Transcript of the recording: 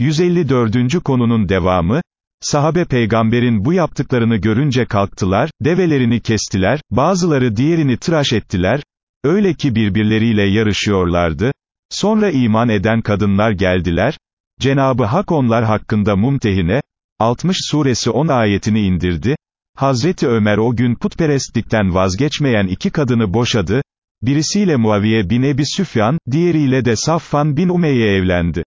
154. konunun devamı, sahabe peygamberin bu yaptıklarını görünce kalktılar, develerini kestiler, bazıları diğerini tıraş ettiler, öyle ki birbirleriyle yarışıyorlardı, sonra iman eden kadınlar geldiler, Cenabı Hak onlar hakkında mumtehine, 60 suresi 10 ayetini indirdi, Hazreti Ömer o gün putperestlikten vazgeçmeyen iki kadını boşadı, birisiyle Muaviye bin Ebi Süfyan, diğeriyle de Safvan bin Umeyye evlendi.